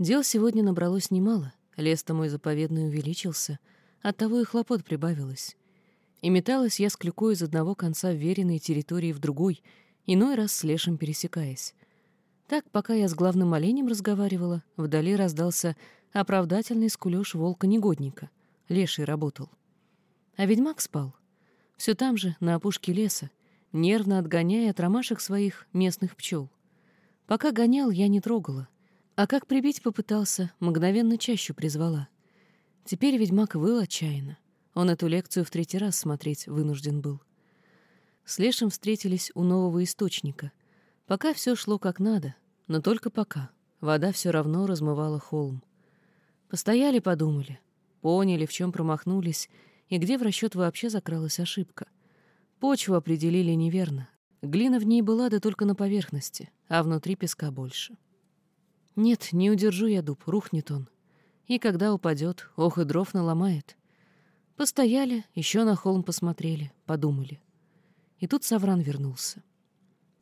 Дел сегодня набралось немало, лес-то мой заповедный увеличился, оттого и хлопот прибавилось. И металась я с клюкой из одного конца веренной территории в другой, иной раз с лешим пересекаясь. Так, пока я с главным оленем разговаривала, вдали раздался оправдательный скулёж волка-негодника. Леший работал. А ведьмак спал. Все там же, на опушке леса, нервно отгоняя от ромашек своих местных пчел. Пока гонял, я не трогала. А как прибить попытался, мгновенно чащу призвала. Теперь ведьмак выл отчаянно. Он эту лекцию в третий раз смотреть вынужден был. С Лешим встретились у нового источника. Пока все шло как надо, но только пока. Вода все равно размывала холм. Постояли, подумали, поняли, в чем промахнулись и где в расчет вообще закралась ошибка. Почву определили неверно. Глина в ней была, да только на поверхности, а внутри песка больше. Нет, не удержу я дуб, рухнет он. И когда упадет, ох и дров наломает. Постояли, еще на холм посмотрели, подумали. И тут Савран вернулся.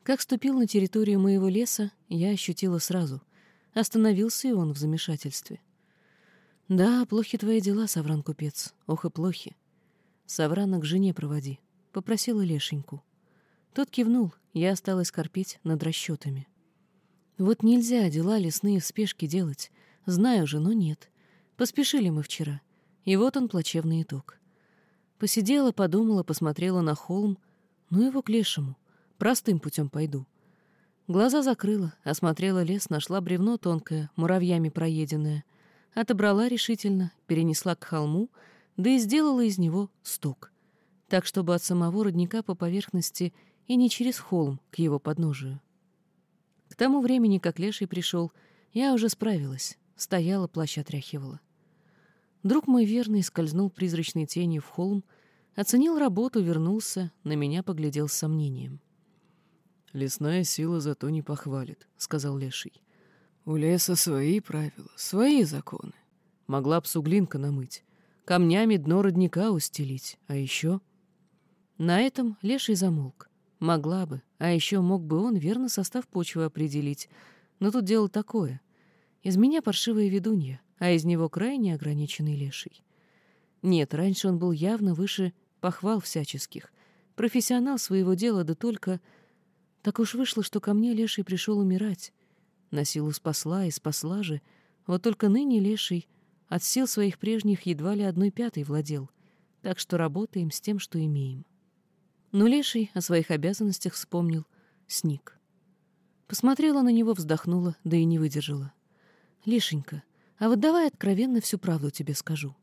Как ступил на территорию моего леса, я ощутила сразу. Остановился и он в замешательстве. «Да, плохи твои дела, Савран-купец, ох и плохи. Саврана к жене проводи», — попросила Лешеньку. Тот кивнул, я осталась корпеть над расчетами. Вот нельзя дела лесные в спешке делать. Знаю же, но нет. Поспешили мы вчера. И вот он, плачевный итог. Посидела, подумала, посмотрела на холм. Ну его к лешему. Простым путем пойду. Глаза закрыла, осмотрела лес, нашла бревно тонкое, муравьями проеденное. Отобрала решительно, перенесла к холму, да и сделала из него сток. Так, чтобы от самого родника по поверхности и не через холм к его подножию. К тому времени, как леший пришел, я уже справилась, стояла, плащ отряхивала. Друг мой верный скользнул призрачной тенью в холм, оценил работу, вернулся, на меня поглядел с сомнением. «Лесная сила зато не похвалит», — сказал Леший. «У леса свои правила, свои законы. Могла б суглинка намыть, камнями дно родника устелить, а еще...» На этом Леший замолк. Могла бы, а еще мог бы он верно состав почвы определить. Но тут дело такое. Из меня паршивая ведунья а из него крайне ограниченный леший. Нет, раньше он был явно выше похвал всяческих. Профессионал своего дела, да только... Так уж вышло, что ко мне леший пришел умирать. На силу спасла и спасла же. Вот только ныне леший от сил своих прежних едва ли одной пятой владел. Так что работаем с тем, что имеем. Но леший о своих обязанностях вспомнил, сник. Посмотрела на него, вздохнула, да и не выдержала. «Лешенька, а вот давай откровенно всю правду тебе скажу.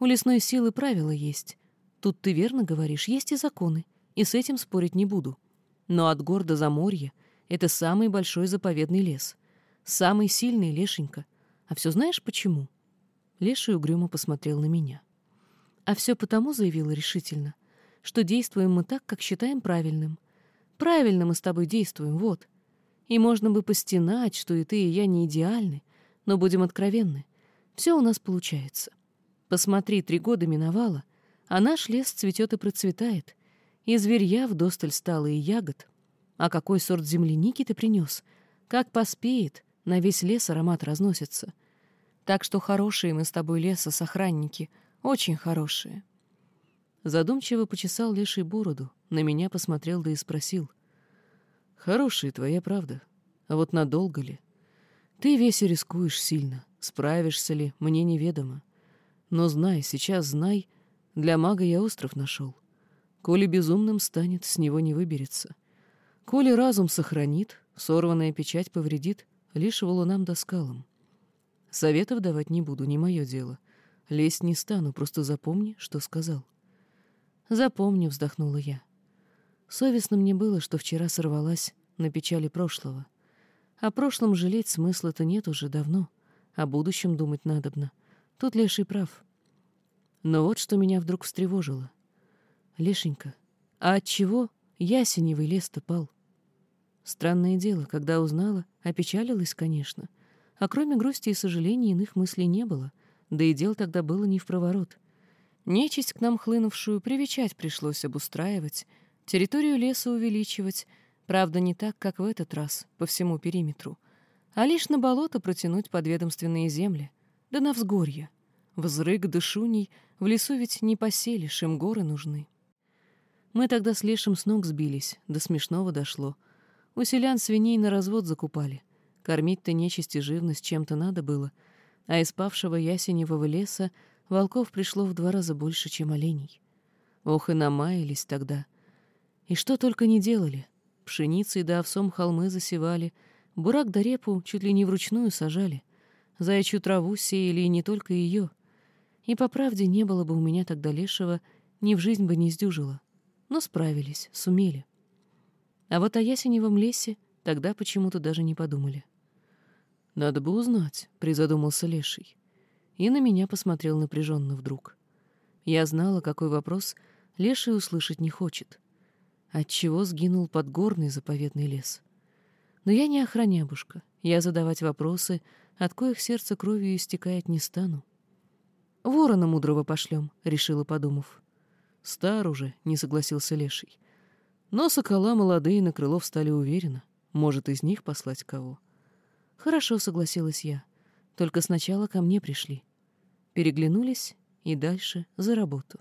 У лесной силы правила есть. Тут ты верно говоришь, есть и законы, и с этим спорить не буду. Но от гор до заморья — это самый большой заповедный лес. Самый сильный лешенька. А все знаешь почему?» Леший угрюмо посмотрел на меня. «А все потому, — заявила решительно, — что действуем мы так, как считаем правильным. Правильно мы с тобой действуем, вот. И можно бы постенать, что и ты, и я не идеальны, но будем откровенны, все у нас получается. Посмотри, три года миновало, а наш лес цветет и процветает. И зверья вдосталь стало, и ягод. А какой сорт земляники ты принес? Как поспеет, на весь лес аромат разносится. Так что хорошие мы с тобой лесосохранники, очень хорошие. Задумчиво почесал леший бороду, на меня посмотрел да и спросил. «Хорошие, твоя правда. А вот надолго ли?» Ты весь рискуешь сильно, справишься ли, мне неведомо. Но знай, сейчас знай, для мага я остров нашел. Коли безумным станет, с него не выберется. Коли разум сохранит, сорванная печать повредит, лишь валунам да скалам. Советов давать не буду, не мое дело. Лезть не стану, просто запомни, что сказал. Запомню, вздохнула я. Совестно мне было, что вчера сорвалась на печали прошлого — о прошлом жалеть смысла-то нет уже давно, о будущем думать надобно. Тут Леший прав. Но вот что меня вдруг встревожило. Лешенька, а от чего ясеневый лес-то пал? Странное дело, когда узнала, опечалилась, конечно. А кроме грусти и сожалений иных мыслей не было, да и дел тогда было не в проворот. Нечисть к нам хлынувшую привечать пришлось обустраивать, территорию леса увеличивать — Правда, не так, как в этот раз, по всему периметру, а лишь на болото протянуть подведомственные земли, да на взгорье. Взрык да шуней в лесу ведь не поселишь, им горы нужны. Мы тогда с Лешим с ног сбились, до смешного дошло. У селян свиней на развод закупали. Кормить-то нечисти живность чем-то надо было, а из павшего ясеневого леса волков пришло в два раза больше, чем оленей. Ох, и намаялись тогда. И что только не делали. Пшеницей да овсом холмы засевали, бурак да репу чуть ли не вручную сажали. Заячью траву сеяли и не только ее. И по правде не было бы у меня тогда лешего, ни в жизнь бы не сдюжило. Но справились, сумели. А вот о ясеневом лесе тогда почему-то даже не подумали. «Надо бы узнать», — призадумался Леший. И на меня посмотрел напряженно вдруг. Я знала, какой вопрос Леший услышать не хочет. Отчего сгинул подгорный заповедный лес? Но я не охранябушка. Я задавать вопросы, от коих сердце кровью истекает, не стану. «Ворона мудрого пошлем», — решила, подумав. «Стар уже», — не согласился Леший. «Но сокола молодые на крыло встали уверенно. Может, из них послать кого?» «Хорошо», — согласилась я. «Только сначала ко мне пришли». Переглянулись и дальше за работу.